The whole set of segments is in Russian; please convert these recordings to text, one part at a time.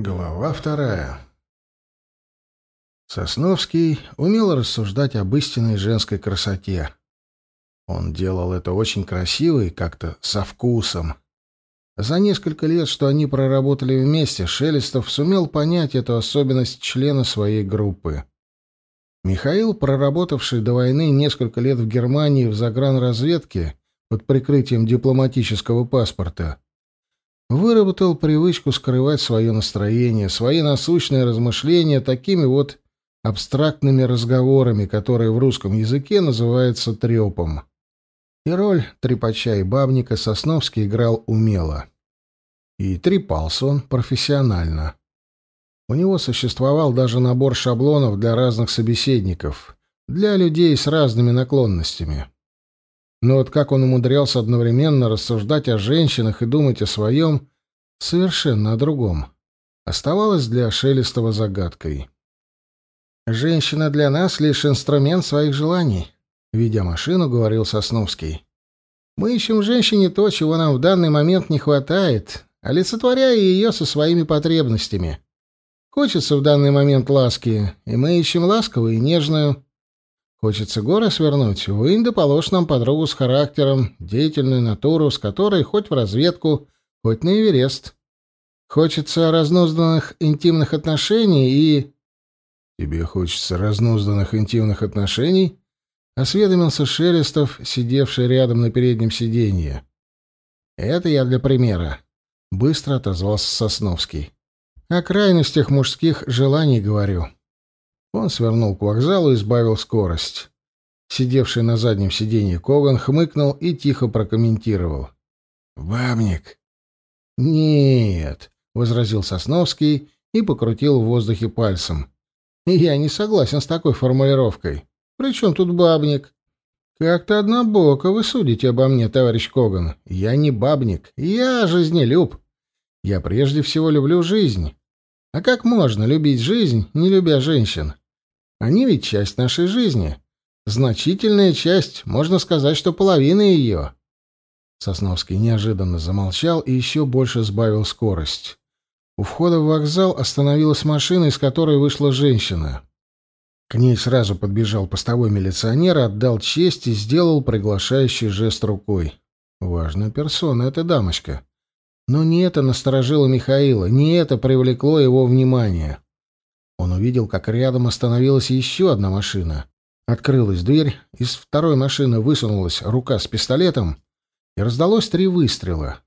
Глава вторая. Сосновский умел рассуждать об истинной женской красоте. Он делал это очень красиво и как-то со вкусом. За несколько лет, что они проработали вместе, Шелестов сумел понять эту особенность члена своей группы. Михаил, проработавший до войны несколько лет в Германии в загранразведке под прикрытием дипломатического паспорта, выработал привычку скрывать свое настроение, свои насущные размышления такими вот абстрактными разговорами, которые в русском языке называются трепом. И роль трепача и бабника Сосновский играл умело. И трепался он профессионально. У него существовал даже набор шаблонов для разных собеседников, для людей с разными наклонностями. Но вот как он умудрялся одновременно рассуждать о женщинах и думать о своем, совершенно о другом, оставалось для Шелестова загадкой. «Женщина для нас — лишь инструмент своих желаний», — ведя машину, говорил Сосновский. «Мы ищем в женщине то, чего нам в данный момент не хватает, олицетворяя ее со своими потребностями. Хочется в данный момент ласки, и мы ищем ласковую и нежную». Хочется горы свернуть, вынь да положь нам подругу с характером, деятельную натуру, с которой хоть в разведку, хоть на Эверест. Хочется разнузданных интимных отношений и... Тебе хочется разнузданных интимных отношений? Осведомился Шелестов, сидевший рядом на переднем сиденье. Это я для примера. Быстро отозвался Сосновский. О крайностях мужских желаний говорю. Он свернул к вокзалу и сбавил скорость. Сидевший на заднем сиденье Коган хмыкнул и тихо прокомментировал. «Бабник!» «Нет», — возразил Сосновский и покрутил в воздухе пальцем. «Я не согласен с такой формулировкой. При чем тут бабник?» «Как-то однобоко вы судите обо мне, товарищ Коган. Я не бабник, я жизнелюб. Я прежде всего люблю жизнь. А как можно любить жизнь, не любя женщин? Они ведь часть нашей жизни. Значительная часть, можно сказать, что половина ее. Сосновский неожиданно замолчал и еще больше сбавил скорость. У входа в вокзал остановилась машина, из которой вышла женщина. К ней сразу подбежал постовой милиционер, отдал честь и сделал приглашающий жест рукой. Важная персона эта дамочка. Но не это насторожило Михаила, не это привлекло его внимание. Он увидел, как рядом остановилась еще одна машина. Открылась дверь, из второй машины высунулась рука с пистолетом, и раздалось три выстрела.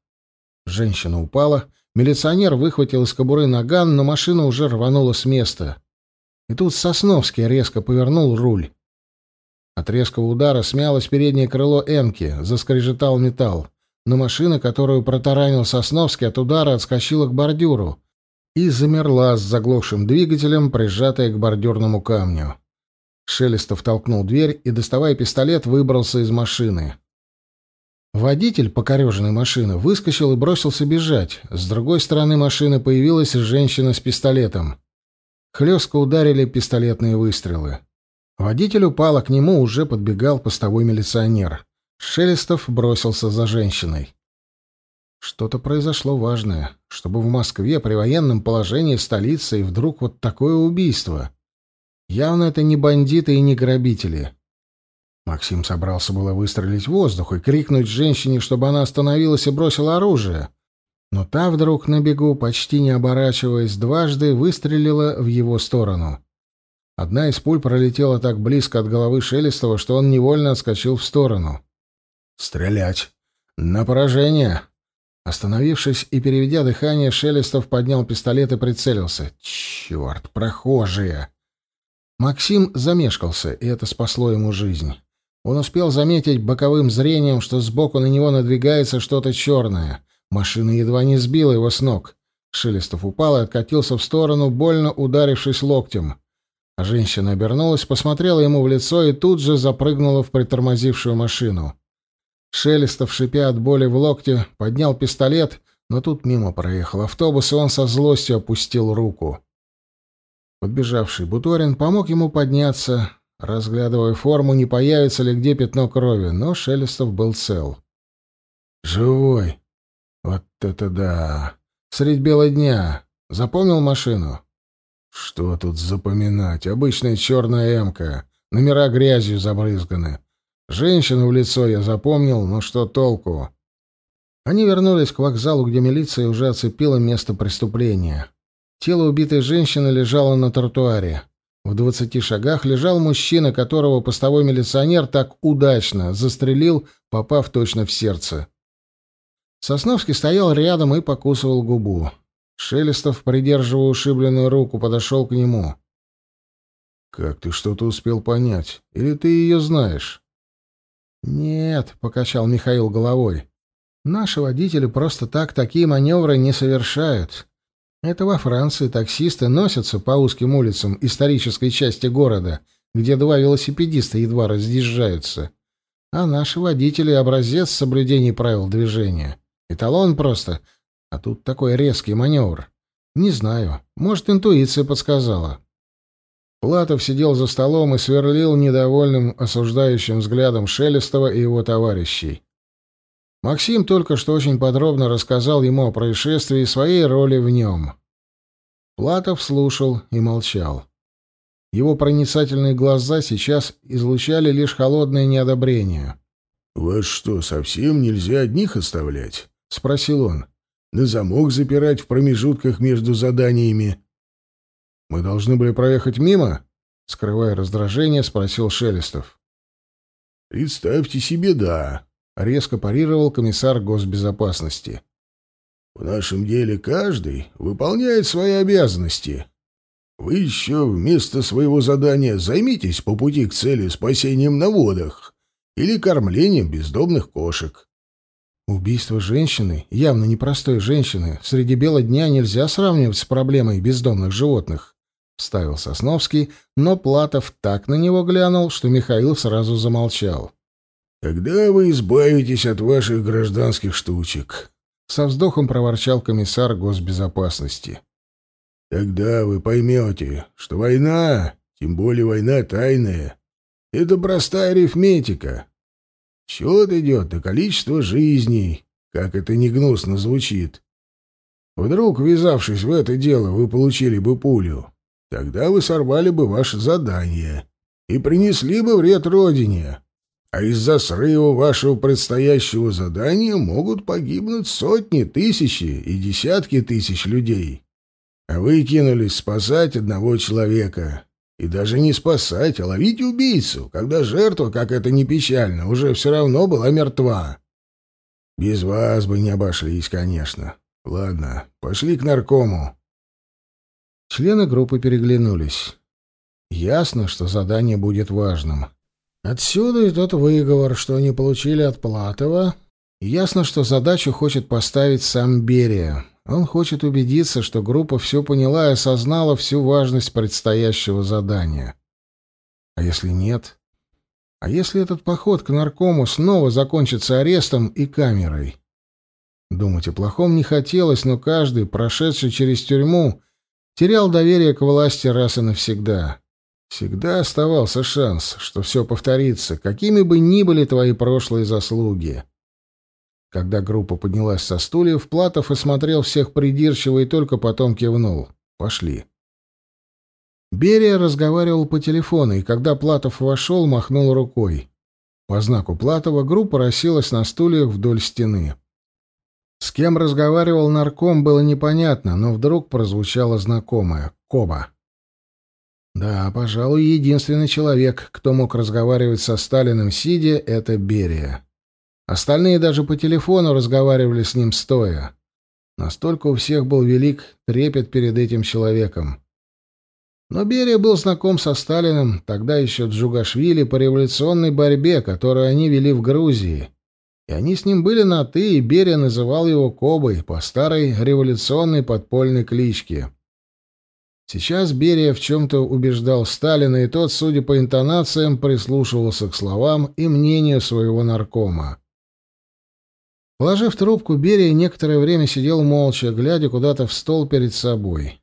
Женщина упала, милиционер выхватил из кобуры наган, но машина уже рванула с места. И тут Сосновский резко повернул руль. От резкого удара смялось переднее крыло «Эмки», заскрежетал металл но машина, которую протаранил Сосновский, от удара отскочила к бордюру и замерла с заглохшим двигателем, прижатая к бордюрному камню. Шелестов толкнул дверь и, доставая пистолет, выбрался из машины. Водитель покореженной машины выскочил и бросился бежать. С другой стороны машины появилась женщина с пистолетом. Хлестко ударили пистолетные выстрелы. Водитель упал, а к нему уже подбегал постовой милиционер. Шелестов бросился за женщиной. Что-то произошло важное, чтобы в Москве при военном положении столицы и вдруг вот такое убийство. Явно это не бандиты и не грабители. Максим собрался было выстрелить в воздух и крикнуть женщине, чтобы она остановилась и бросила оружие. Но та вдруг на бегу, почти не оборачиваясь, дважды выстрелила в его сторону. Одна из пуль пролетела так близко от головы Шелестова, что он невольно отскочил в сторону. «Стрелять! На поражение!» Остановившись и переведя дыхание, Шелестов поднял пистолет и прицелился. «Черт, прохожие!» Максим замешкался, и это спасло ему жизнь. Он успел заметить боковым зрением, что сбоку на него надвигается что-то черное. Машина едва не сбила его с ног. Шелестов упал и откатился в сторону, больно ударившись локтем. Женщина обернулась, посмотрела ему в лицо и тут же запрыгнула в притормозившую машину. Шелестов, шипя от боли в локте, поднял пистолет, но тут мимо проехал автобус, и он со злостью опустил руку. Подбежавший Буторин помог ему подняться, разглядывая форму, не появится ли где пятно крови, но Шелестов был цел. «Живой! Вот это да! Средь бела дня! Запомнил машину?» «Что тут запоминать? Обычная черная эмка. Номера грязью забрызганы. Женщину в лицо я запомнил, но что толку?» Они вернулись к вокзалу, где милиция уже оцепила место преступления. Тело убитой женщины лежало на тротуаре. В двадцати шагах лежал мужчина, которого постовой милиционер так удачно застрелил, попав точно в сердце. Сосновский стоял рядом и покусывал губу. Шелестов, придерживая ушибленную руку, подошел к нему. «Как ты что-то успел понять? Или ты ее знаешь?» «Нет», — покачал Михаил головой. «Наши водители просто так такие маневры не совершают. Это во Франции таксисты носятся по узким улицам исторической части города, где два велосипедиста едва разъезжаются. А наши водители — образец соблюдений правил движения. Эталон просто. А тут такой резкий маневр. Не знаю. Может, интуиция подсказала. Платов сидел за столом и сверлил недовольным, осуждающим взглядом Шелестова и его товарищей. Максим только что очень подробно рассказал ему о происшествии и своей роли в нем. Платов слушал и молчал. Его проницательные глаза сейчас излучали лишь холодное неодобрение. «Вас что, совсем нельзя одних оставлять?» — спросил он. «На замок запирать в промежутках между заданиями?» «Мы должны были проехать мимо?» — скрывая раздражение, спросил Шелестов. «Представьте себе, да», резко парировал комиссар госбезопасности. В нашем деле каждый выполняет свои обязанности. Вы еще вместо своего задания займитесь по пути к цели спасением на водах или кормлением бездомных кошек. Убийство женщины, явно непростой женщины, среди бела дня нельзя сравнивать с проблемой бездомных животных, — вставил Сосновский, но Платов так на него глянул, что Михаил сразу замолчал. Когда вы избавитесь от ваших гражданских штучек? Со вздохом проворчал комиссар госбезопасности. Тогда вы поймете, что война, тем более война тайная, это простая арифметика. Счет идет на количество жизней, как это не гнусно звучит. Вдруг, ввязавшись в это дело, вы получили бы пулю, тогда вы сорвали бы ваше задание и принесли бы вред родине а из-за срыва вашего предстоящего задания могут погибнуть сотни, тысячи и десятки тысяч людей. А вы кинулись спасать одного человека. И даже не спасать, а ловить убийцу, когда жертва, как это ни печально, уже все равно была мертва. Без вас бы не обошлись, конечно. Ладно, пошли к наркому. Члены группы переглянулись. Ясно, что задание будет важным. Отсюда и тот выговор, что они получили от Платова. Ясно, что задачу хочет поставить сам Берия. Он хочет убедиться, что группа все поняла и осознала всю важность предстоящего задания. А если нет? А если этот поход к наркому снова закончится арестом и камерой? Думать о плохом не хотелось, но каждый, прошедший через тюрьму, терял доверие к власти раз и навсегда. Всегда оставался шанс, что все повторится, какими бы ни были твои прошлые заслуги. Когда группа поднялась со стульев, Платов осмотрел всех придирчиво и только потом кивнул. «Пошли». Берия разговаривал по телефону, и когда Платов вошел, махнул рукой. По знаку Платова группа расселась на стульях вдоль стены. С кем разговаривал нарком, было непонятно, но вдруг прозвучало знакомое — Коба. Да, пожалуй, единственный человек, кто мог разговаривать со Сталиным сидя, это Берия. Остальные даже по телефону разговаривали с ним стоя. Настолько у всех был велик трепет перед этим человеком. Но Берия был знаком со Сталиным, тогда еще Джугашвили, по революционной борьбе, которую они вели в Грузии. И они с ним были на «ты», и Берия называл его Кобой по старой революционной подпольной кличке. Сейчас Берия в чем-то убеждал Сталина, и тот, судя по интонациям, прислушивался к словам и мнению своего наркома. Положив трубку, Берия некоторое время сидел молча, глядя куда-то в стол перед собой.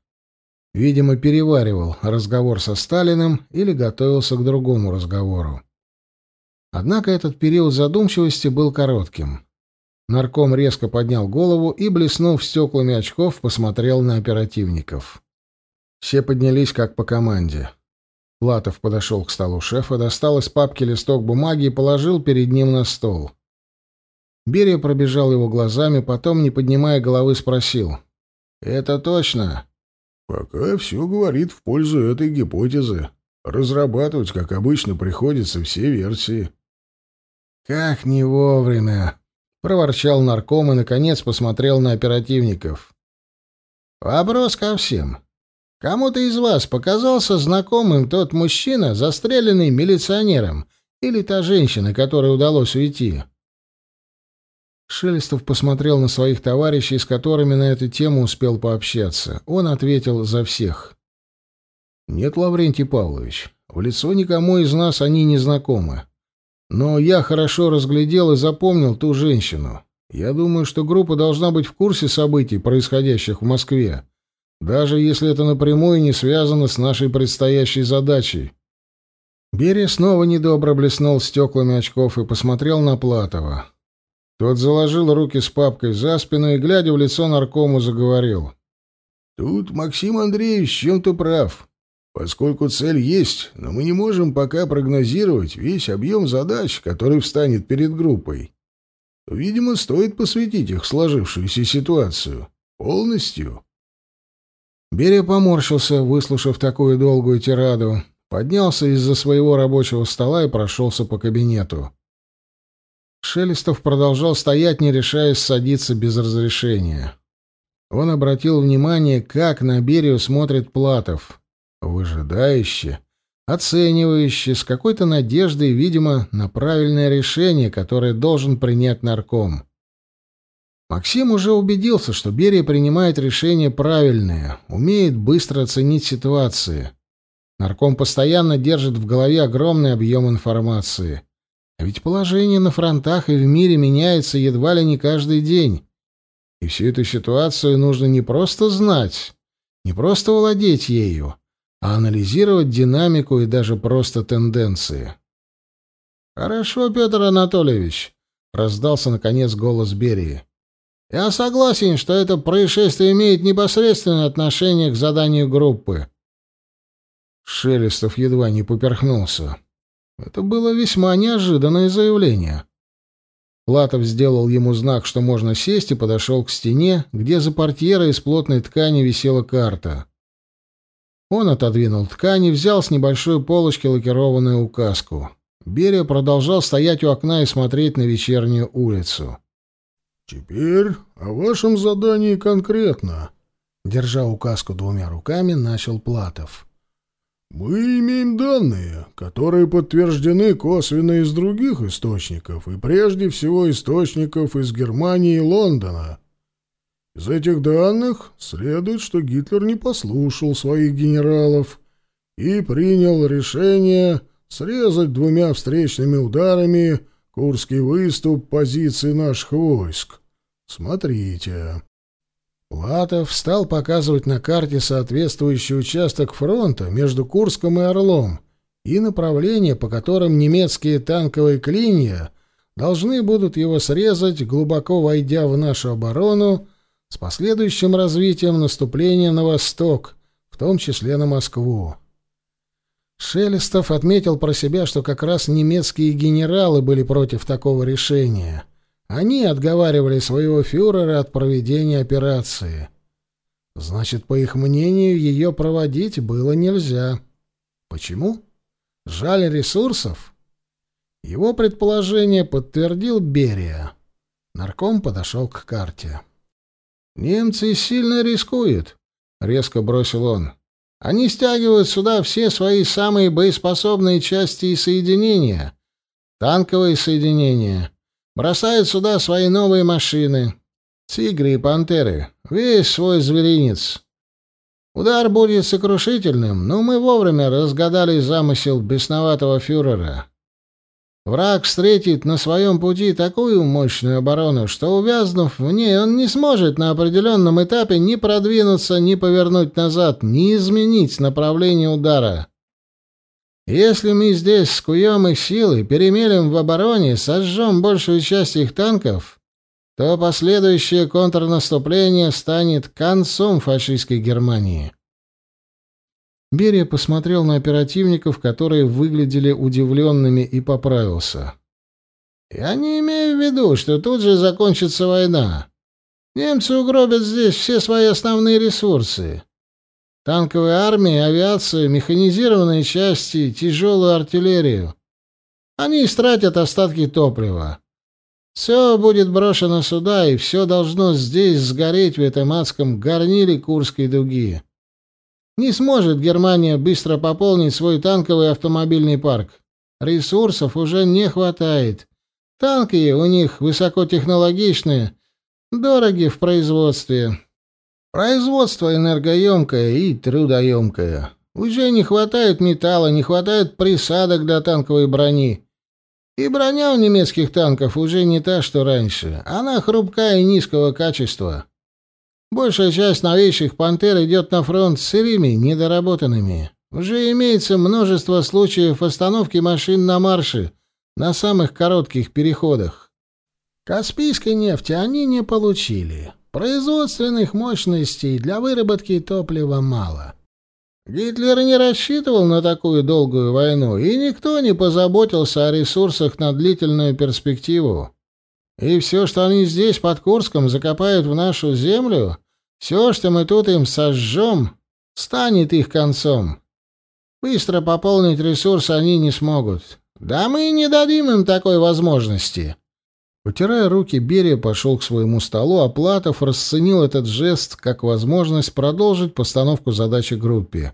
Видимо, переваривал разговор со Сталиным или готовился к другому разговору. Однако этот период задумчивости был коротким. Нарком резко поднял голову и, блеснув стеклами очков, посмотрел на оперативников. Все поднялись как по команде. Платов подошел к столу шефа, достал из папки листок бумаги и положил перед ним на стол. Берия пробежал его глазами, потом, не поднимая головы, спросил. «Это точно?» «Пока все говорит в пользу этой гипотезы. Разрабатывать, как обычно, приходится все версии». «Как не вовремя!» — проворчал нарком и, наконец, посмотрел на оперативников. «Вопрос ко всем. Кому-то из вас показался знакомым тот мужчина, застреленный милиционером, или та женщина, которой удалось уйти?» Шелестов посмотрел на своих товарищей, с которыми на эту тему успел пообщаться. Он ответил за всех. «Нет, Лаврентий Павлович, в лицо никому из нас они не знакомы. Но я хорошо разглядел и запомнил ту женщину. Я думаю, что группа должна быть в курсе событий, происходящих в Москве, даже если это напрямую не связано с нашей предстоящей задачей». Берия снова недобро блеснул стеклами очков и посмотрел на Платова. Тот заложил руки с папкой за спину и, глядя в лицо наркому, заговорил. «Тут Максим Андреевич чем-то прав. Поскольку цель есть, но мы не можем пока прогнозировать весь объем задач, который встанет перед группой. Видимо, стоит посвятить их сложившуюся ситуацию. Полностью. Берия поморщился, выслушав такую долгую тираду, поднялся из-за своего рабочего стола и прошелся по кабинету. Шелестов продолжал стоять, не решаясь садиться без разрешения. Он обратил внимание, как на Берию смотрит Платов выжидающе, оценивающе, с какой-то надеждой, видимо, на правильное решение, которое должен принять нарком. Максим уже убедился, что Берия принимает решение правильное, умеет быстро оценить ситуации. Нарком постоянно держит в голове огромный объем информации. А ведь положение на фронтах и в мире меняется едва ли не каждый день. И всю эту ситуацию нужно не просто знать, не просто владеть ею, а анализировать динамику и даже просто тенденции. «Хорошо, Петр Анатольевич», — раздался, наконец, голос Берии. «Я согласен, что это происшествие имеет непосредственное отношение к заданию группы». Шелестов едва не поперхнулся. Это было весьма неожиданное заявление. Платов сделал ему знак, что можно сесть, и подошел к стене, где за портьерой из плотной ткани висела карта. Он отодвинул ткань и взял с небольшой полочки лакированную указку. Берия продолжал стоять у окна и смотреть на вечернюю улицу. «Теперь о вашем задании конкретно», — держа указку двумя руками, начал Платов. «Мы имеем данные, которые подтверждены косвенно из других источников, и прежде всего источников из Германии и Лондона. Из этих данных следует, что Гитлер не послушал своих генералов и принял решение срезать двумя встречными ударами Курский выступ позиции наших войск. Смотрите. Платов стал показывать на карте соответствующий участок фронта между Курском и Орлом и направление, по которым немецкие танковые клинья должны будут его срезать, глубоко войдя в нашу оборону с последующим развитием наступления на восток, в том числе на Москву. Шелестов отметил про себя, что как раз немецкие генералы были против такого решения. Они отговаривали своего фюрера от проведения операции. Значит, по их мнению, ее проводить было нельзя. Почему? Жаль ресурсов? Его предположение подтвердил Берия. Нарком подошел к карте. «Немцы сильно рискуют», — резко бросил он. «Они стягивают сюда все свои самые боеспособные части и соединения, танковые соединения, бросают сюда свои новые машины, тигры и пантеры, весь свой зверинец. Удар будет сокрушительным, но мы вовремя разгадали замысел бесноватого фюрера. Враг встретит на своем пути такую мощную оборону, что, увязнув в ней, он не сможет на определенном этапе ни продвинуться, ни повернуть назад, ни изменить направление удара. Если мы здесь скуем их силы, перемелем в обороне, сожжем большую часть их танков, то последующее контрнаступление станет концом фашистской Германии. Берия посмотрел на оперативников, которые выглядели удивленными, и поправился. «Я не имею в виду, что тут же закончится война. Немцы угробят здесь все свои основные ресурсы. Танковые армии, авиацию, механизированные части, тяжелую артиллерию. Они истратят остатки топлива. Все будет брошено сюда, и все должно здесь сгореть в этом адском горниле Курской дуги. Не сможет Германия быстро пополнить свой танковый автомобильный парк. Ресурсов уже не хватает. Танки у них высокотехнологичные, дороги в производстве. Производство энергоемкое и трудоемкое. Уже не хватает металла, не хватает присадок для танковой брони. И броня у немецких танков уже не та, что раньше. Она хрупкая и низкого качества. Большая часть новейших «Пантер» идет на фронт сырыми, недоработанными. Уже имеется множество случаев остановки машин на марше, на самых коротких переходах. Каспийской нефти они не получили. Производственных мощностей для выработки топлива мало. Гитлер не рассчитывал на такую долгую войну, и никто не позаботился о ресурсах на длительную перспективу. И все, что они здесь, под Курском, закопают в нашу землю, все, что мы тут им сожжем, станет их концом. Быстро пополнить ресурсы они не смогут. Да мы не дадим им такой возможности. Утирая руки, Берия пошел к своему столу, а Платов расценил этот жест как возможность продолжить постановку задачи группе.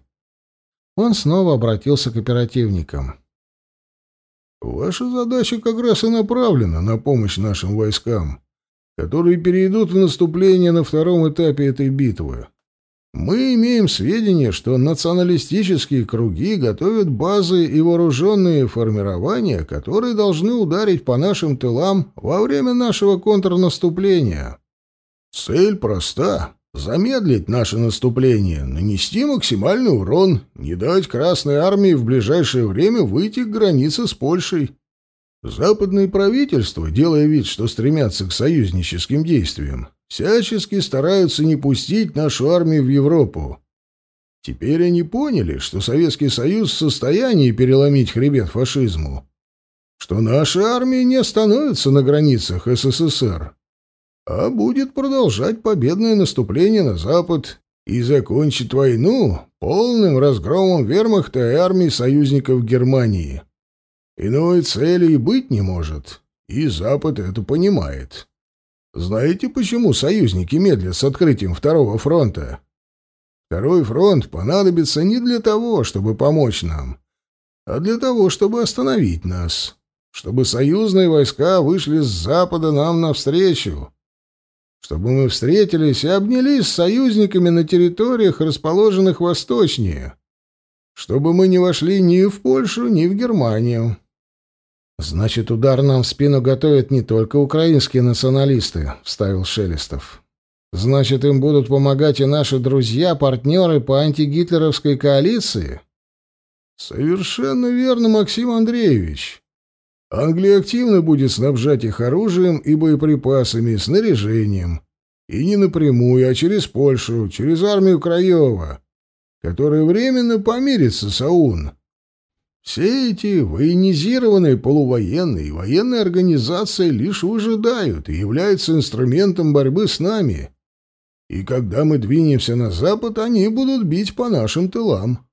Он снова обратился к оперативникам. Ваша задача как раз и направлена на помощь нашим войскам, которые перейдут в наступление на втором этапе этой битвы. Мы имеем сведения, что националистические круги готовят базы и вооруженные формирования, которые должны ударить по нашим тылам во время нашего контрнаступления. Цель проста замедлить наше наступление, нанести максимальный урон, не дать Красной Армии в ближайшее время выйти к границе с Польшей. Западные правительства, делая вид, что стремятся к союзническим действиям, всячески стараются не пустить нашу армию в Европу. Теперь они поняли, что Советский Союз в состоянии переломить хребет фашизму, что наша армия не остановится на границах СССР, а будет продолжать победное наступление на Запад и закончит войну полным разгромом вермахта и армии союзников Германии. Иной цели и быть не может, и Запад это понимает. Знаете, почему союзники медлят с открытием Второго фронта? Второй фронт понадобится не для того, чтобы помочь нам, а для того, чтобы остановить нас, чтобы союзные войска вышли с запада нам навстречу, чтобы мы встретились и обнялись с союзниками на территориях, расположенных восточнее, чтобы мы не вошли ни в Польшу, ни в Германию. Значит, удар нам в спину готовят не только украинские националисты, вставил Шелестов. Значит, им будут помогать и наши друзья, партнеры по антигитлеровской коалиции? Совершенно верно, Максим Андреевич. Англия активно будет снабжать их оружием и боеприпасами, снаряжением. И не напрямую, а через Польшу, через армию Краева, которая временно помирится с АУН. Все эти военизированные полувоенные и военные организации лишь выжидают и являются инструментом борьбы с нами. И когда мы двинемся на запад, они будут бить по нашим тылам.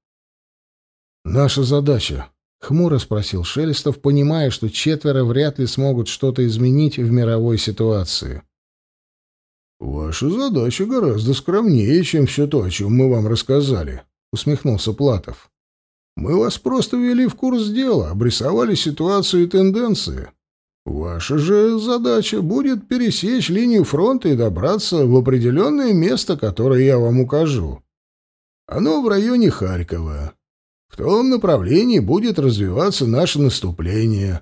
Наша задача — хмуро спросил Шелестов, понимая, что четверо вряд ли смогут что-то изменить в мировой ситуации. «Ваша задача гораздо скромнее, чем все то, о чем мы вам рассказали», — усмехнулся Платов. «Мы вас просто ввели в курс дела, обрисовали ситуацию и тенденции. Ваша же задача будет пересечь линию фронта и добраться в определенное место, которое я вам укажу. Оно в районе Харькова. В том направлении будет развиваться наше наступление.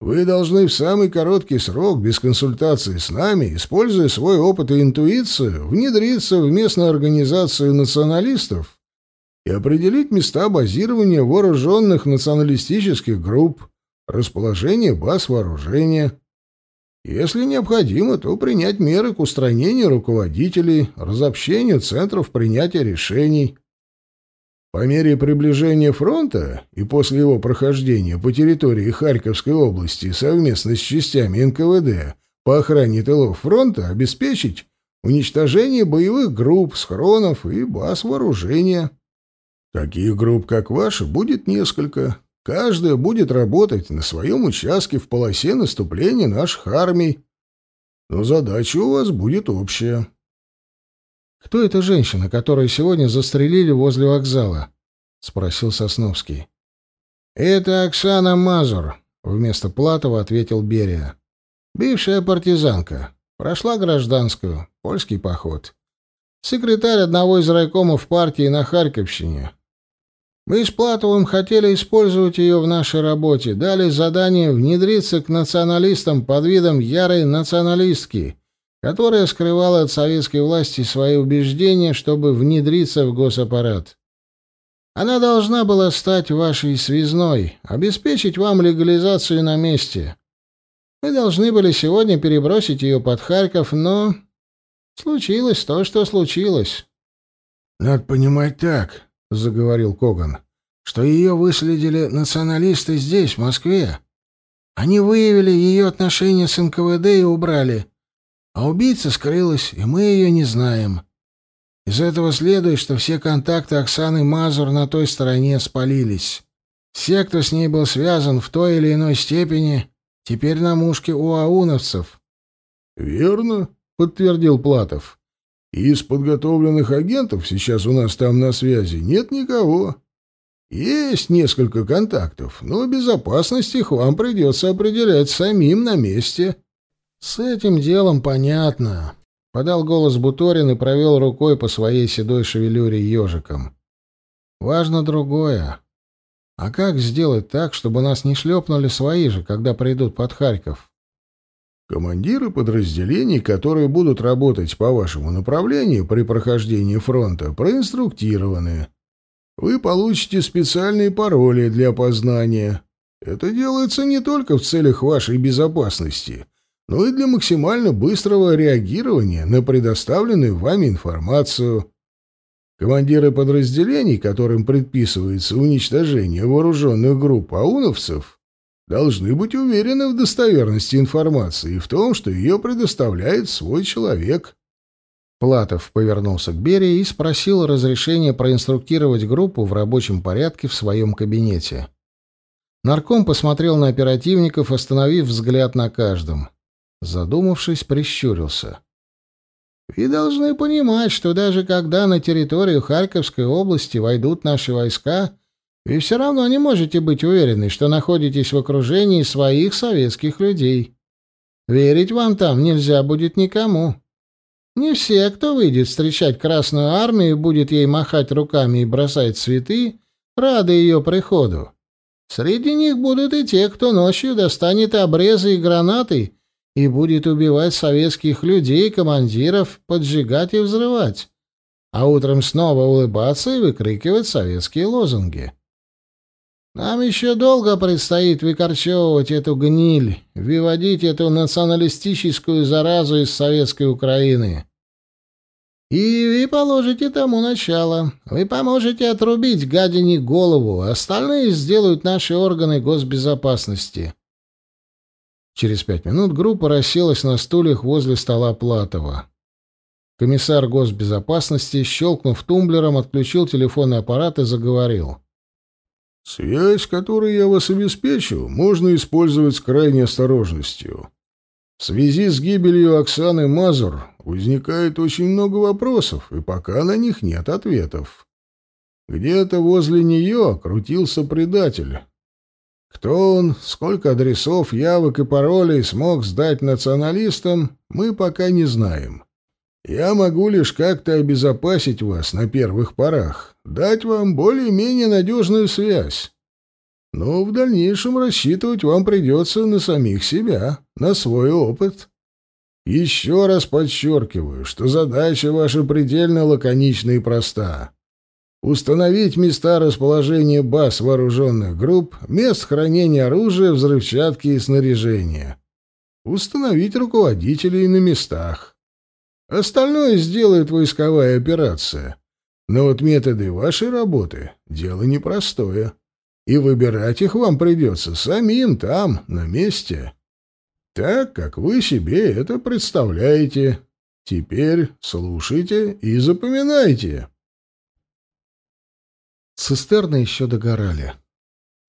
Вы должны в самый короткий срок, без консультации с нами, используя свой опыт и интуицию, внедриться в местную организацию националистов и определить места базирования вооруженных националистических групп, расположение баз вооружения. Если необходимо, то принять меры к устранению руководителей, разобщению центров принятия решений. По мере приближения фронта и после его прохождения по территории Харьковской области совместно с частями НКВД по охране тылов фронта обеспечить уничтожение боевых групп, схронов и баз вооружения. Таких групп, как ваша, будет несколько. Каждая будет работать на своем участке в полосе наступления наших армий. Но задача у вас будет общая. «Кто эта женщина, которую сегодня застрелили возле вокзала?» — спросил Сосновский. «Это Оксана Мазур», — вместо Платова ответил Берия. «Бывшая партизанка. Прошла гражданскую, польский поход. Секретарь одного из райкомов партии на Харьковщине. Мы с Платовым хотели использовать ее в нашей работе, дали задание внедриться к националистам под видом ярой националистки, которая скрывала от советской власти свои убеждения, чтобы внедриться в госаппарат. Она должна была стать вашей связной, обеспечить вам легализацию на месте. Мы должны были сегодня перебросить ее под Харьков, но случилось то, что случилось. — Надо понимать так, — заговорил Коган, — что ее выследили националисты здесь, в Москве. Они выявили ее отношения с НКВД и убрали. А убийца скрылась, и мы ее не знаем. Из этого следует, что все контакты Оксаны Мазур на той стороне спалились. Все, кто с ней был связан в той или иной степени, теперь на мушке у ауновцев. — Верно, — подтвердил Платов. Из подготовленных агентов сейчас у нас там на связи нет никого. Есть несколько контактов, но безопасность их вам придется определять самим на месте. С этим делом понятно. Подал голос Буторин и провел рукой по своей седой шевелюре ежиком. Важно другое. А как сделать так, чтобы нас не шлепнули свои же, когда придут под Харьков? Командиры подразделений, которые будут работать по вашему направлению при прохождении фронта, проинструктированы. Вы получите специальные пароли для опознания. Это делается не только в целях вашей безопасности, но и для максимально быстрого реагирования на предоставленную вами информацию. Командиры подразделений, которым предписывается уничтожение вооруженных групп ауновцев, должны быть уверены в достоверности информации и в том, что ее предоставляет свой человек. Платов повернулся к Берии и спросил разрешения проинструктировать группу в рабочем порядке в своем кабинете. Нарком посмотрел на оперативников, остановив взгляд на каждом. Задумавшись, прищурился. «Вы должны понимать, что даже когда на территорию Харьковской области войдут наши войска, вы все равно не можете быть уверены, что находитесь в окружении своих советских людей. Верить вам там нельзя будет никому. Не все, кто выйдет встречать Красную Армию и будет ей махать руками и бросать цветы, рады ее приходу. Среди них будут и те, кто ночью достанет обрезы и гранаты и будет убивать советских людей, командиров, поджигать и взрывать, а утром снова улыбаться и выкрикивать советские лозунги. Нам еще долго предстоит выкорчевывать эту гниль, выводить эту националистическую заразу из советской Украины. И вы положите тому начало. Вы поможете отрубить гадине голову, остальные сделают наши органы госбезопасности. Через пять минут группа расселась на стульях возле стола Платова. Комиссар госбезопасности, щелкнув тумблером, отключил телефонный аппарат и заговорил. — Связь, которой я вас обеспечу, можно использовать с крайней осторожностью. В связи с гибелью Оксаны Мазур возникает очень много вопросов, и пока на них нет ответов. Где-то возле нее крутился предатель. Кто он, сколько адресов, явок и паролей смог сдать националистам, мы пока не знаем. Я могу лишь как-то обезопасить вас на первых порах, дать вам более-менее надежную связь. Но в дальнейшем рассчитывать вам придется на самих себя, на свой опыт. Еще раз подчеркиваю, что задача ваша предельно лаконична и проста. Установить места расположения баз вооруженных групп, мест хранения оружия, взрывчатки и снаряжения. установить руководителей на местах. Остальное сделает войсковая операция. Но вот методы вашей работы — дело непростое. И выбирать их вам придется самим там, на месте. Так, как вы себе это представляете. Теперь слушайте и запоминайте. Цистерны еще догорали.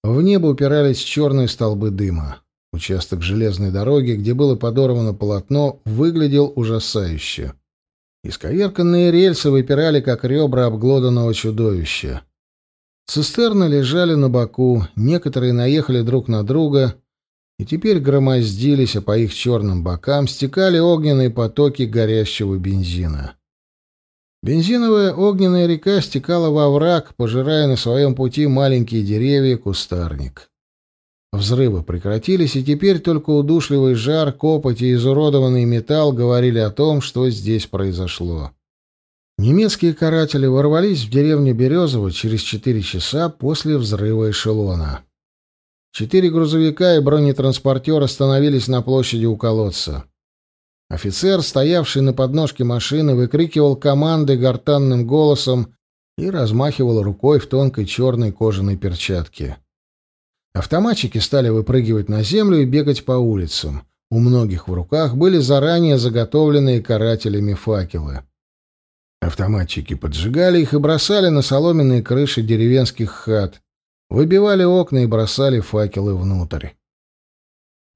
В небо упирались черные столбы дыма. Участок железной дороги, где было подорвано полотно, выглядел ужасающе. Исковерканные рельсы выпирали, как ребра обглоданного чудовища. Цистерны лежали на боку, некоторые наехали друг на друга и теперь громоздились, а по их черным бокам стекали огненные потоки горящего бензина. Бензиновая огненная река стекала во враг, пожирая на своем пути маленькие деревья и кустарник. Взрывы прекратились, и теперь только удушливый жар, копоть и изуродованный металл говорили о том, что здесь произошло. Немецкие каратели ворвались в деревню Березово через четыре часа после взрыва эшелона. Четыре грузовика и бронетранспортер остановились на площади у колодца. Офицер, стоявший на подножке машины, выкрикивал команды гортанным голосом и размахивал рукой в тонкой черной кожаной перчатке. Автоматчики стали выпрыгивать на землю и бегать по улицам. У многих в руках были заранее заготовленные карателями факелы. Автоматчики поджигали их и бросали на соломенные крыши деревенских хат, выбивали окна и бросали факелы внутрь.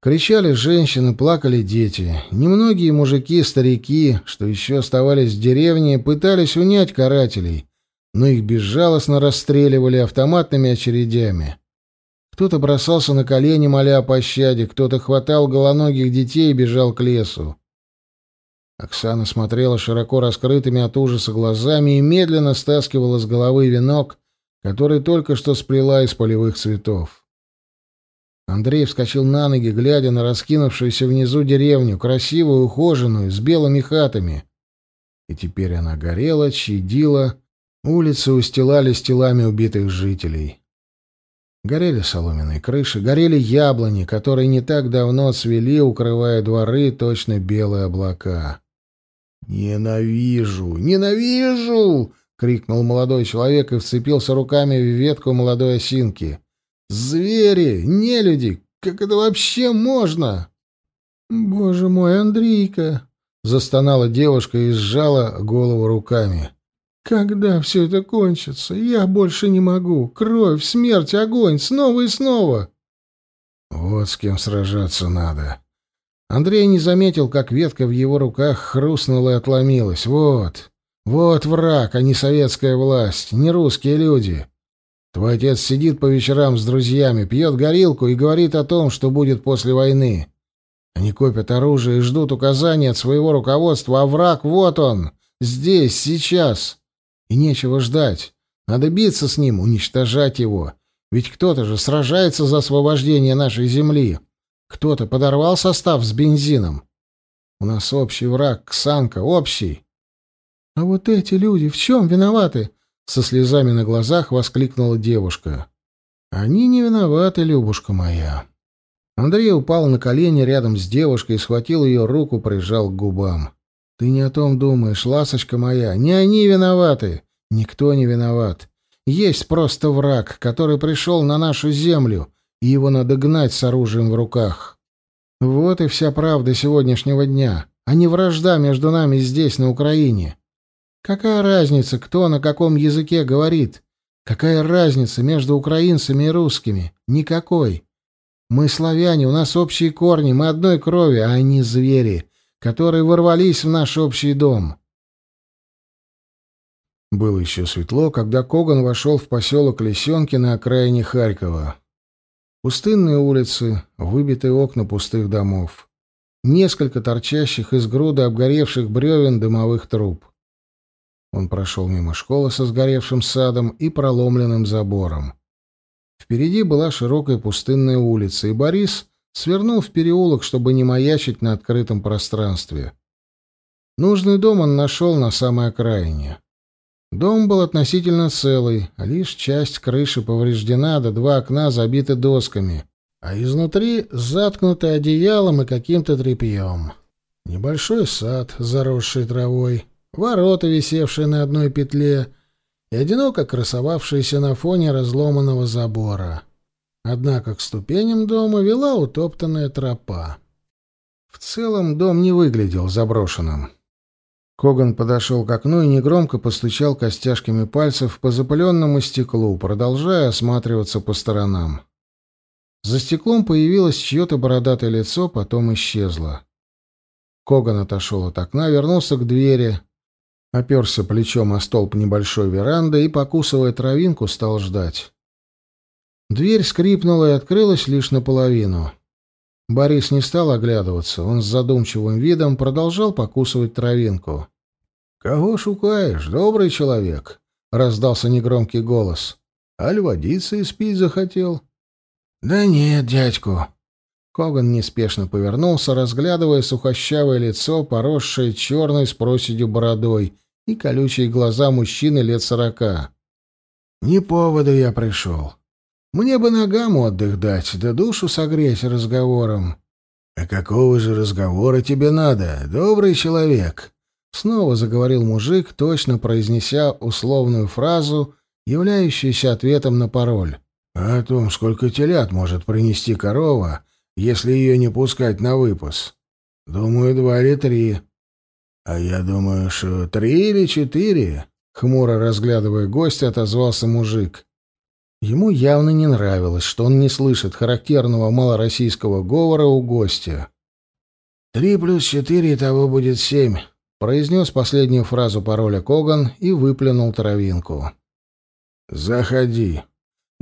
Кричали женщины, плакали дети. Немногие мужики, старики, что еще оставались в деревне, пытались унять карателей, но их безжалостно расстреливали автоматными очередями. Кто-то бросался на колени, моля о пощаде, кто-то хватал голоногих детей и бежал к лесу. Оксана смотрела широко раскрытыми от ужаса глазами и медленно стаскивала с головы венок, который только что сплела из полевых цветов. Андрей вскочил на ноги, глядя на раскинувшуюся внизу деревню, красивую, ухоженную, с белыми хатами. И теперь она горела, чадила, улицы устилались телами убитых жителей. Горели соломенные крыши, горели яблони, которые не так давно цвели, укрывая дворы точно белые облака. «Ненавижу! Ненавижу!» — крикнул молодой человек и вцепился руками в ветку молодой осинки. «Звери! Нелюди! Как это вообще можно?» «Боже мой, Андрейка!» — застонала девушка и сжала голову руками. «Когда все это кончится? Я больше не могу. Кровь, смерть, огонь, снова и снова!» «Вот с кем сражаться надо!» Андрей не заметил, как ветка в его руках хрустнула и отломилась. «Вот! Вот враг, а не советская власть, не русские люди!» Твой отец сидит по вечерам с друзьями, пьет горилку и говорит о том, что будет после войны. Они копят оружие и ждут указаний от своего руководства, а враг вот он, здесь, сейчас. И нечего ждать. Надо биться с ним, уничтожать его. Ведь кто-то же сражается за освобождение нашей земли. Кто-то подорвал состав с бензином. У нас общий враг, Ксанка, общий. — А вот эти люди в чем виноваты? — со слезами на глазах воскликнула девушка. — Они не виноваты, Любушка моя. Андрей упал на колени рядом с девушкой и схватил ее руку, прижал к губам. Ты не о том думаешь, ласочка моя. Не они виноваты. Никто не виноват. Есть просто враг, который пришел на нашу землю, и его надо гнать с оружием в руках. Вот и вся правда сегодняшнего дня, а не вражда между нами здесь, на Украине. Какая разница, кто на каком языке говорит? Какая разница между украинцами и русскими? Никакой. Мы славяне, у нас общие корни, мы одной крови, а они звери которые ворвались в наш общий дом. Было еще светло, когда Коган вошел в поселок Лисенки на окраине Харькова. Пустынные улицы, выбитые окна пустых домов. Несколько торчащих из груды обгоревших бревен дымовых труб. Он прошел мимо школы со сгоревшим садом и проломленным забором. Впереди была широкая пустынная улица, и Борис свернул в переулок, чтобы не маячить на открытом пространстве. Нужный дом он нашел на самой окраине. Дом был относительно целый, лишь часть крыши повреждена, да два окна забиты досками. а изнутри заткнуты одеялом и каким-то тряпьем. Небольшой сад, заросший травой, ворота, висевшие на одной петле, и одиноко красовавшиеся на фоне разломанного забора. Однако к ступеням дома вела утоптанная тропа. В целом дом не выглядел заброшенным. Коган подошел к окну и негромко постучал костяшками пальцев по запыленному стеклу, продолжая осматриваться по сторонам. За стеклом появилось чье-то бородатое лицо, потом исчезло. Коган отошел от окна, вернулся к двери, оперся плечом о столб небольшой веранды и, покусывая травинку, стал ждать. Дверь скрипнула и открылась лишь наполовину. Борис не стал оглядываться, он с задумчивым видом продолжал покусывать травинку. «Кого шукаешь, добрый человек?» — раздался негромкий голос. «Аль водиться и спить захотел?» «Да нет, дядьку». Коган неспешно повернулся, разглядывая сухощавое лицо, поросшее черной с проседью бородой, и колючие глаза мужчины лет сорока. «Не поводу я пришел. Мне бы ногам отдых дать, да душу согреть разговором». «А какого же разговора тебе надо, добрый человек?» Снова заговорил мужик, точно произнеся условную фразу, являющуюся ответом на пароль. «А «О том, сколько телят может принести корова, если ее не пускать на выпас. Думаю, два или три». «А я думаю, что три или четыре», — хмуро разглядывая гостя, отозвался мужик. Ему явно не нравилось, что он не слышит характерного малороссийского говора у гостя. «Три плюс четыре, того будет семь», — произнес последнюю фразу пароля Коган и выплюнул травинку. «Заходи».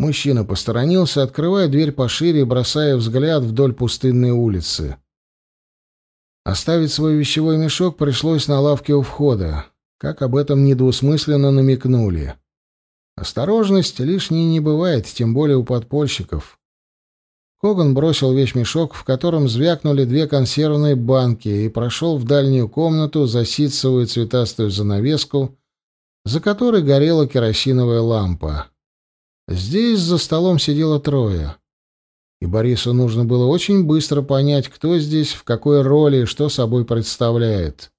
Мужчина посторонился, открывая дверь пошире и бросая взгляд вдоль пустынной улицы. Оставить свой вещевой мешок пришлось на лавке у входа, как об этом недвусмысленно намекнули. Осторожность лишней не бывает, тем более у подпольщиков. Коган бросил вещмешок, в котором звякнули две консервные банки, и прошел в дальнюю комнату за ситцевую цветастую занавеску, за которой горела керосиновая лампа. Здесь за столом сидело трое и Борису нужно было очень быстро понять, кто здесь, в какой роли и что собой представляет.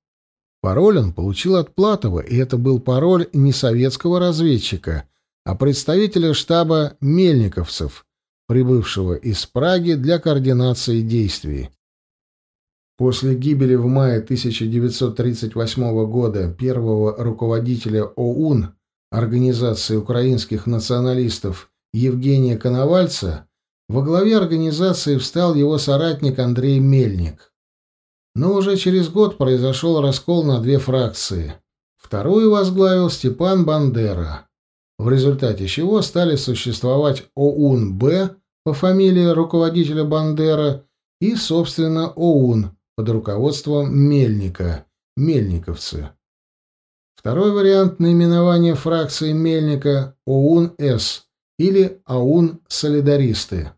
Пароль он получил от Платова, и это был пароль не советского разведчика, а представителя штаба мельниковцев, прибывшего из Праги для координации действий. После гибели в мае 1938 года первого руководителя ОУН, Организации украинских националистов, Евгения Коновальца, во главе организации встал его соратник Андрей Мельник. Но уже через год произошел раскол на две фракции. Вторую возглавил Степан Бандера, в результате чего стали существовать ОУН-Б по фамилии руководителя Бандера и, собственно, ОУН под руководством Мельника, мельниковцы. Второй вариант наименования фракции Мельника – ОУН-С или АУН-Солидаристы.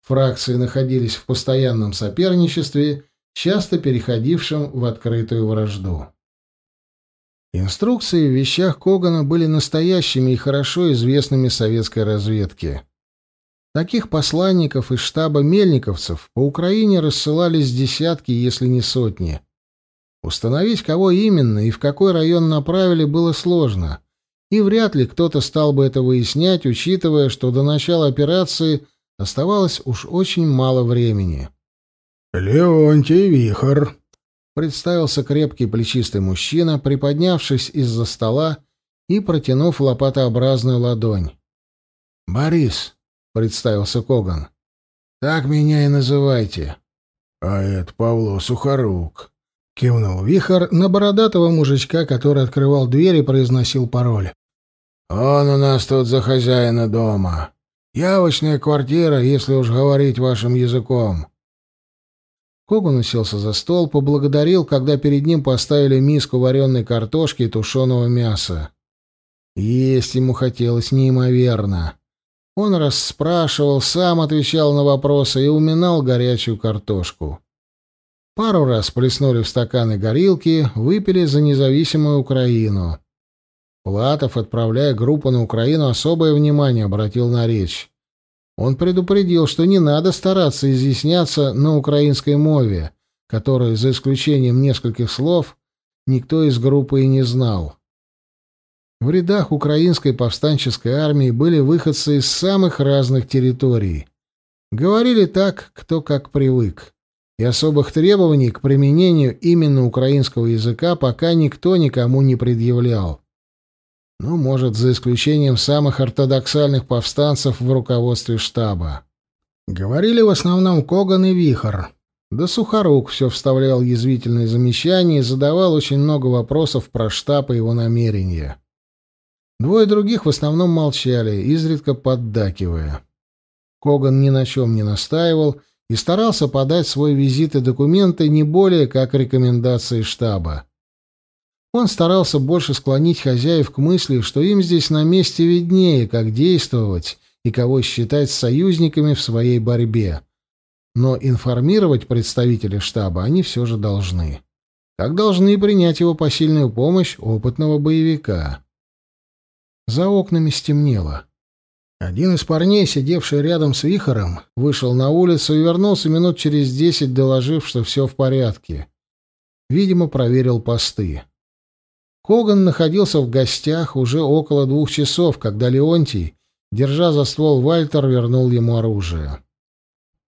Фракции находились в постоянном соперничестве, часто переходившем в открытую вражду. Инструкции в вещах Когана были настоящими и хорошо известными советской разведке. Таких посланников из штаба мельниковцев по Украине рассылались десятки, если не сотни. Установить, кого именно и в какой район направили, было сложно, и вряд ли кто-то стал бы это выяснять, учитывая, что до начала операции Оставалось уж очень мало времени. «Леонтий Вихор», — представился крепкий плечистый мужчина, приподнявшись из-за стола и протянув лопатообразную ладонь. «Борис», — представился Коган, — «так меня и называйте». «А это Павло Сухорук», — кивнул Вихор на бородатого мужичка, который открывал дверь и произносил пароль. «Он у нас тут за хозяина дома. Явочная квартира, если уж говорить вашим языком. Коган уселся за стол, поблагодарил, когда перед ним поставили миску вареной картошки и тушеного мяса. Есть ему хотелось неимоверно. Он расспрашивал, сам отвечал на вопросы и уминал горячую картошку. Пару раз плеснули в стаканы горилки, выпили за независимую Украину. Платов, отправляя группу на Украину, особое внимание обратил на речь. Он предупредил, что не надо стараться изъясняться на украинской мове, которую, за исключением нескольких слов, никто из группы и не знал. В рядах украинской повстанческой армии были выходцы из самых разных территорий. Говорили так, кто как привык. И особых требований к применению именно украинского языка пока никто никому не предъявлял. Ну, может, за исключением самых ортодоксальных повстанцев в руководстве штаба. Говорили в основном Коган и Вихор. Да Сухорук все вставлял язвительные замечания и задавал очень много вопросов про штаб и его намерения. Двое других в основном молчали, изредка поддакивая. Коган ни на чем не настаивал и старался подать свой визит и документы не более как рекомендации штаба. Он старался больше склонить хозяев к мысли, что им здесь на месте виднее, как действовать и кого считать союзниками в своей борьбе. Но информировать представителя штаба они все же должны. Как должны принять его посильную помощь опытного боевика. За окнами стемнело. Один из парней, сидевший рядом с Вихором, вышел на улицу и вернулся минут через десять, доложив, что все в порядке. Видимо, проверил посты. Коган находился в гостях уже около двух часов, когда Леонтий, держа за ствол Вальтер, вернул ему оружие.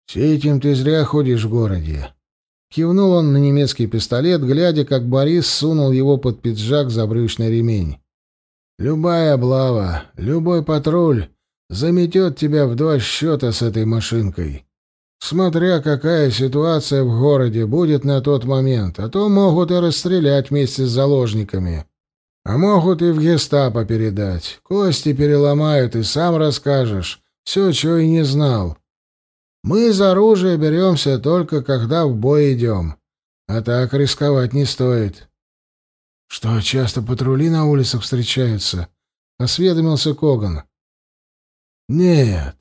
«С этим ты зря ходишь в городе». Кивнул он на немецкий пистолет, глядя, как Борис сунул его под пиджак за брючный ремень. «Любая облава, любой патруль заметет тебя в два счета с этой машинкой. Смотря какая ситуация в городе будет на тот момент, а то могут и расстрелять вместе с заложниками. А могут и в гестапо передать. Кости переломают, и сам расскажешь. Все, чего и не знал. Мы за оружие беремся только когда в бой идем. А так рисковать не стоит. — Что, часто патрули на улицах встречаются? — осведомился Коган. — Нет,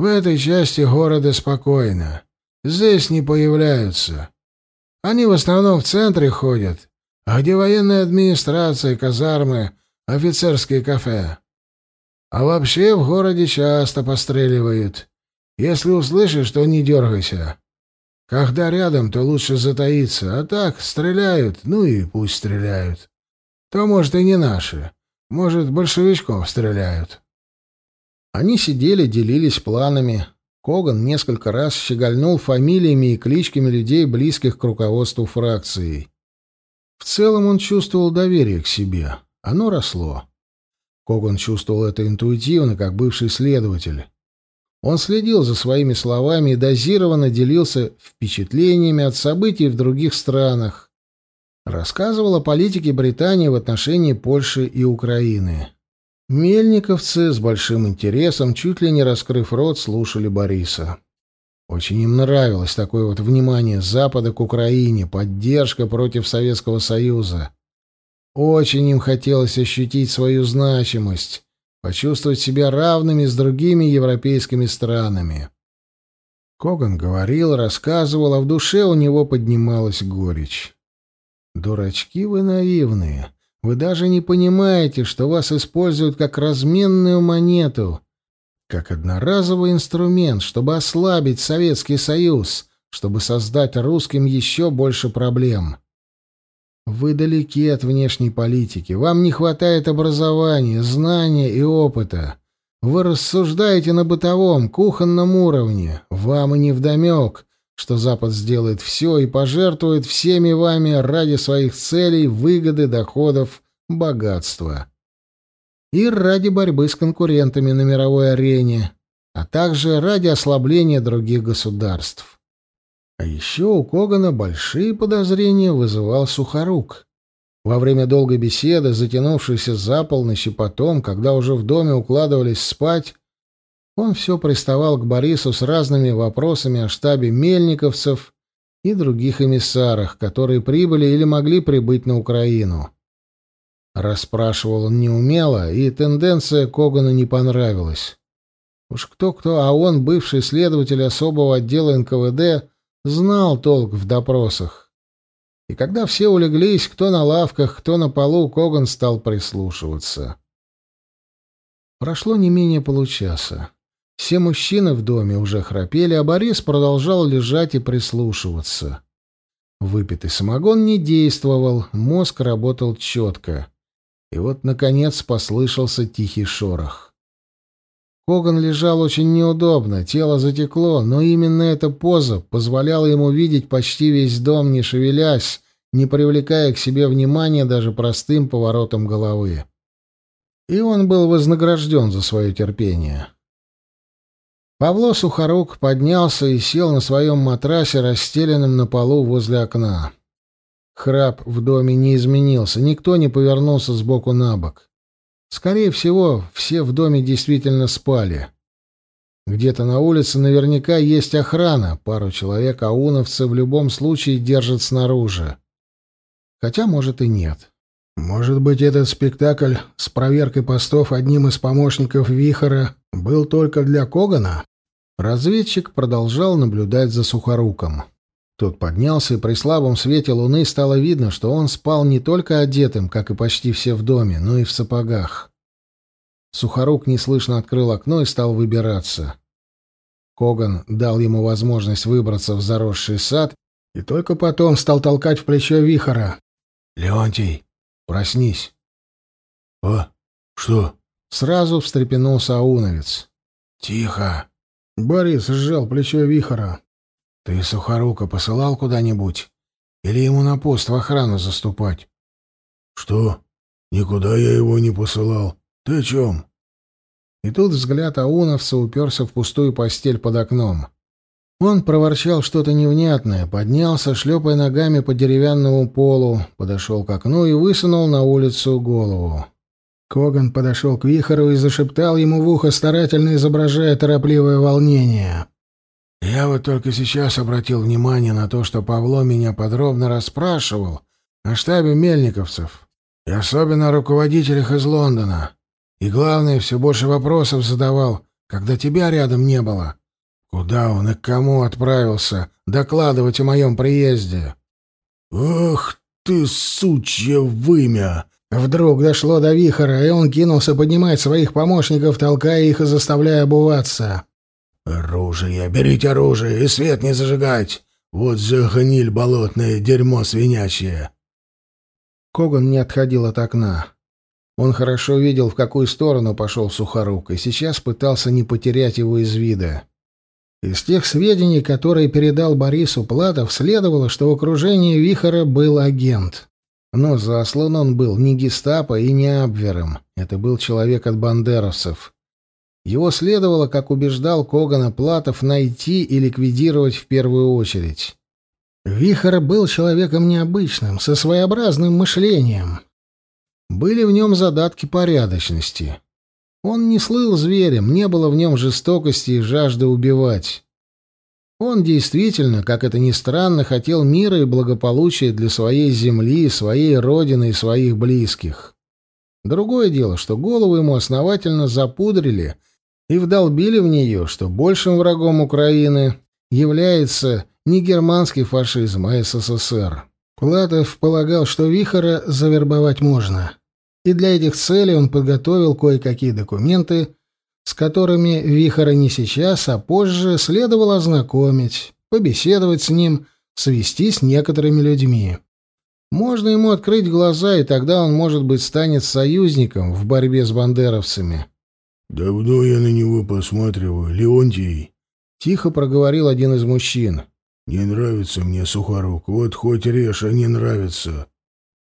в этой части города спокойно. Здесь не появляются. Они в основном в центре ходят, а где военная администрация, казармы, офицерские кафе. А вообще в городе часто постреливают. Если услышишь, то не дергайся. Когда рядом, то лучше затаиться, а так стреляют, ну и пусть стреляют. То, может, и не наши. Может, большевичков стреляют. Они сидели, делились планами. Коган несколько раз щегольнул фамилиями и кличками людей, близких к руководству фракции. В целом он чувствовал доверие к себе. Оно росло. Коган чувствовал это интуитивно, как бывший следователь. Он следил за своими словами и дозированно делился впечатлениями от событий в других странах. Рассказывал о политике Британии в отношении Польши и Украины. Мельниковцы с большим интересом, чуть ли не раскрыв рот, слушали Бориса. Очень им нравилось такое вот внимание Запада к Украине, поддержка против Советского Союза. Очень им хотелось ощутить свою значимость, почувствовать себя равными с другими европейскими странами. Коган говорил, рассказывал, а в душе у него поднималась горечь. «Дурачки вы наивные!» Вы даже не понимаете, что вас используют как разменную монету, как одноразовый инструмент, чтобы ослабить Советский Союз, чтобы создать русским еще больше проблем. Вы далеки от внешней политики, вам не хватает образования, знания и опыта. Вы рассуждаете на бытовом, кухонном уровне. Вам и не вдомек, что Запад сделает все и пожертвует всеми вами ради своих целей, выгоды, доходов, богатства. И ради борьбы с конкурентами на мировой арене, а также ради ослабления других государств. А еще у Когана большие подозрения вызывал Сухорук. Во время долгой беседы, затянувшейся за полночь и потом, когда уже в доме укладывались спать, он все приставал к Борису с разными вопросами о штабе мельниковцев и других эмиссарах, которые прибыли или могли прибыть на Украину. Расспрашивал он неумело, и тенденция Когану не понравилась. Уж кто-кто, а он, бывший следователь особого отдела НКВД, знал толк в допросах. И когда все улеглись, кто на лавках, кто на полу, Коган стал прислушиваться. Прошло не менее получаса. Все мужчины в доме уже храпели, а Борис продолжал лежать и прислушиваться. Выпитый самогон не действовал, мозг работал четко. И вот, наконец, послышался тихий шорох. Коган лежал очень неудобно, тело затекло, но именно эта поза позволяла ему видеть почти весь дом, не шевелясь, не привлекая к себе внимания даже простым поворотом головы. И он был вознагражден за свое терпение. Павло Сухорук поднялся и сел на своем матрасе, расстеленном на полу возле окна. Храп в доме не изменился, никто не повернулся с боку на бок. Скорее всего, все в доме действительно спали. Где-то на улице наверняка есть охрана, пару человек ауновцы в любом случае держат снаружи. Хотя, может, и нет. Может быть, этот спектакль с проверкой постов одним из помощников Вихора был только для Когана? Разведчик продолжал наблюдать за Сухоруком. Тот поднялся, и при слабом свете луны стало видно, что он спал не только одетым, как и почти все в доме, но и в сапогах. Сухорук неслышно открыл окно и стал выбираться. Коган дал ему возможность выбраться в заросший сад и только потом стал толкать в плечо Вихора. «Леонтий, проснись!» «А? Что?» Сразу встрепенулся Ауновец. «Тихо!» Борис сжал плечо Вихора. «Ты Сухорука посылал куда-нибудь? Или ему на пост в охрану заступать?» «Что? Никуда я его не посылал. Ты о чем?» И тут взгляд Ауновца уперся в пустую постель под окном. Он проворчал что-то невнятное, поднялся, шлепая ногами по деревянному полу, подошел к окну и высунул на улицу голову. Коган подошел к Вихору и зашептал ему в ухо, старательно изображая торопливое волнение. «Я вот только сейчас обратил внимание на то, что Павло меня подробно расспрашивал о штабе мельниковцев, и особенно о руководителях из Лондона. И главное, все больше вопросов задавал, когда тебя рядом не было. Куда он и к кому отправился докладывать о моем приезде?» «Ах ты, сучье вымя!» Вдруг дошло до вихора, и он кинулся поднимать своих помощников, толкая их и заставляя обуваться. «Оружие! Берите оружие и свет не зажигать! Вот же гниль болотное, дерьмо свинячье!» Коган не отходил от окна. Он хорошо видел, в какую сторону пошел Сухорук, и сейчас пытался не потерять его из вида. Из тех сведений, которые передал Борису Платов, следовало, что в окружении Вихора был агент. Но заслан он был не гестапо и не Абвером. Это был человек от бандеровцев. Его следовало, как убеждал Когана Платов, найти и ликвидировать в первую очередь. Вихор был человеком необычным, со своеобразным мышлением. Были в нем задатки порядочности. Он не слыл зверем, не было в нем жестокости и жажды убивать. Он действительно, как это ни странно, хотел мира и благополучия для своей земли, своей родины и своих близких. Другое дело, что голову ему основательно запудрили и вдолбили в нее, что большим врагом Украины является не германский фашизм, а СССР. Платов полагал, что Вихора завербовать можно. И для этих целей он подготовил кое-какие документы, с которыми Вихора не сейчас, а позже следовало ознакомить, побеседовать с ним, свести с некоторыми людьми. Можно ему открыть глаза, и тогда он, может быть, станет союзником в борьбе с бандеровцами. «Давно я на него посматриваю, Леонтий», — тихо проговорил один из мужчин. «Не нравится мне Сухорук, вот хоть режь, а не нравится.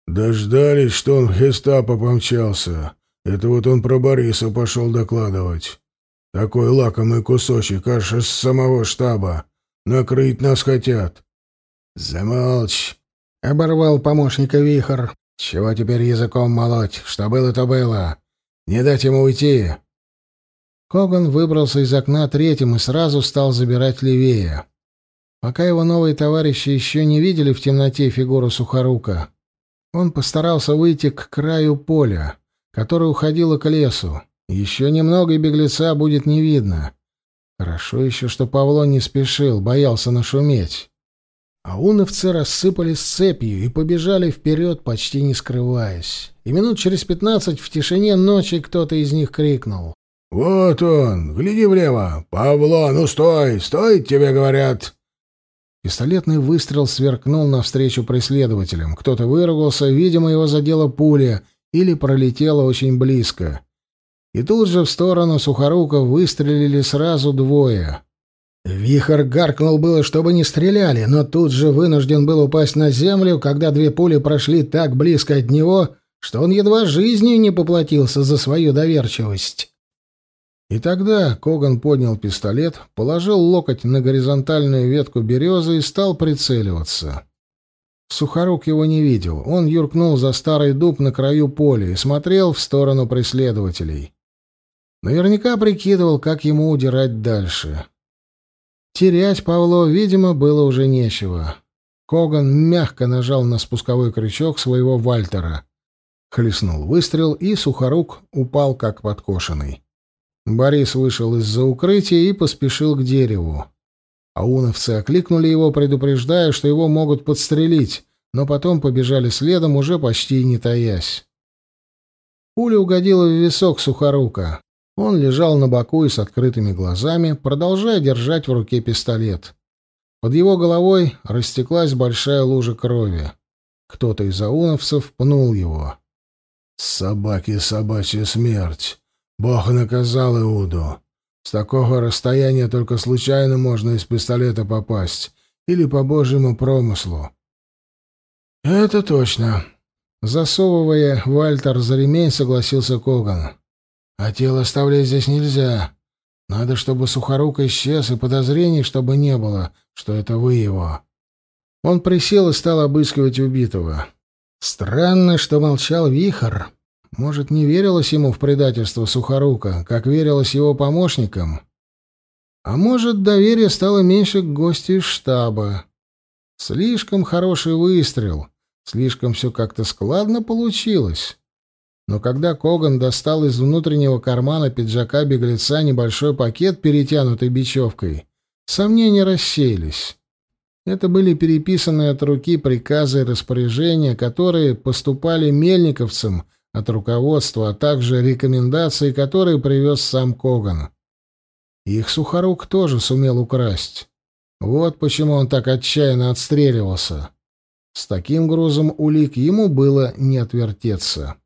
Дождались, что он в гестапо помчался. Это вот он про Бориса пошел докладывать. Такой лакомый кусочек аж из самого штаба. Накрыть нас хотят. Замолчь, оборвал помощника Вихор. Чего теперь языком молоть? Что было, то было. Не дать ему уйти. Коган выбрался из окна третьим и сразу стал забирать левее. Пока его новые товарищи еще не видели в темноте фигуру Сухорука, он постарался выйти к краю поля которая уходила к лесу. Еще немного, и беглеца будет не видно. Хорошо еще, что Павло не спешил, боялся нашуметь. А уновцы рассыпались цепью и побежали вперед, почти не скрываясь. И минут через пятнадцать в тишине ночи кто-то из них крикнул. «Вот он! Гляди влево! Павло, ну стой! Стой, тебе говорят!» Пистолетный выстрел сверкнул навстречу преследователям. Кто-то выругался, видимо, его задела пуля или пролетела очень близко. И тут же в сторону Сухорука выстрелили сразу двое. Вихр гаркнул было, чтобы не стреляли, но тут же вынужден был упасть на землю, когда две пули прошли так близко от него, что он едва жизнью не поплатился за свою доверчивость. И тогда Коган поднял пистолет, положил локоть на горизонтальную ветку березы и стал прицеливаться. Сухорук его не видел. Он юркнул за старый дуб на краю поля и смотрел в сторону преследователей. Наверняка прикидывал, как ему удирать дальше. Терять Павло, видимо, было уже нечего. Коган мягко нажал на спусковой крючок своего Вальтера. Хлестнул выстрел, и Сухорук упал как подкошенный. Борис вышел из-за укрытия и поспешил к дереву. Ауновцы окликнули его, предупреждая, что его могут подстрелить, но потом побежали следом, уже почти не таясь. Пуля угодила в висок Сухорука. Он лежал на боку и с открытыми глазами, продолжая держать в руке пистолет. Под его головой растеклась большая лужа крови. Кто-то из ауновцев пнул его. «Собаки собачья смерть!» Бог наказал Иуду. С такого расстояния только случайно можно из пистолета попасть. Или по божьему промыслу. Это точно. Засовывая Вальтер за ремень, согласился Коган. А тело оставлять здесь нельзя. Надо, чтобы Сухорук исчез, и подозрений, чтобы не было, что это вы его. Он присел и стал обыскивать убитого. Странно, что молчал Вихр. Может, не верилось ему в предательство Сухорука, как верилось его помощникам? А может, доверие стало меньше к гостю из штаба? Слишком хороший выстрел, слишком все как-то складно получилось. Но когда Коган достал из внутреннего кармана пиджака беглеца небольшой пакет, перетянутый бечевкой, сомнения рассеялись. Это были переписанные от руки приказы и распоряжения, которые поступали мельниковцам от руководства, а также рекомендации, которые привез сам Коган. Их Сухорук тоже сумел украсть. Вот почему он так отчаянно отстреливался. С таким грузом улик ему было не отвертеться.